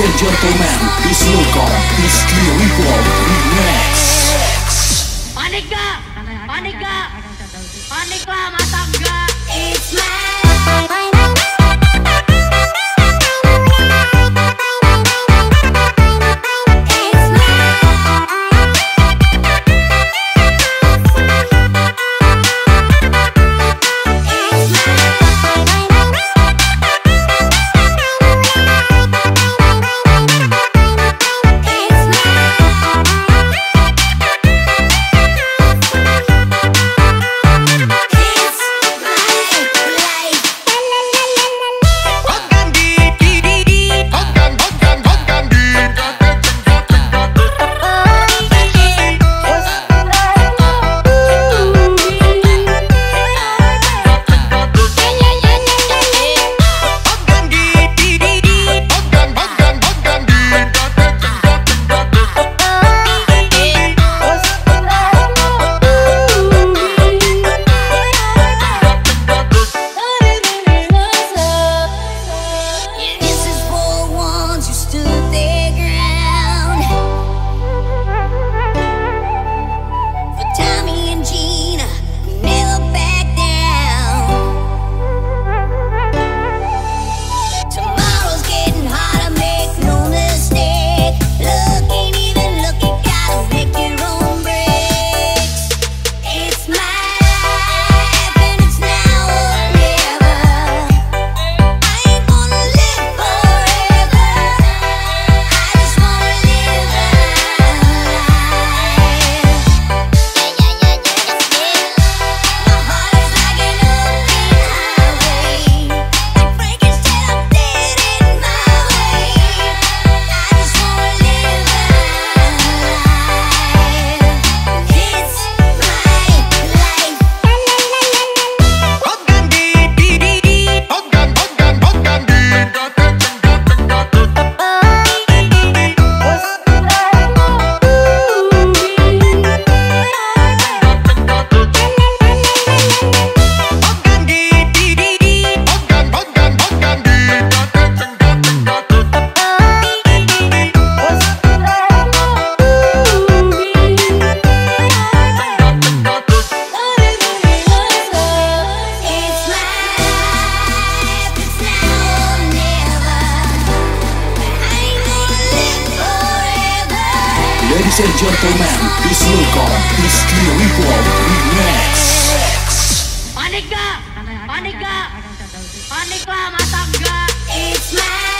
Ladies and gentlemen, please welcome Rizky Reborn Remix Panik? It's my And gentlemen, This welcome Rizky call Remix Panik ka! Panik ka! Panik ka! It's my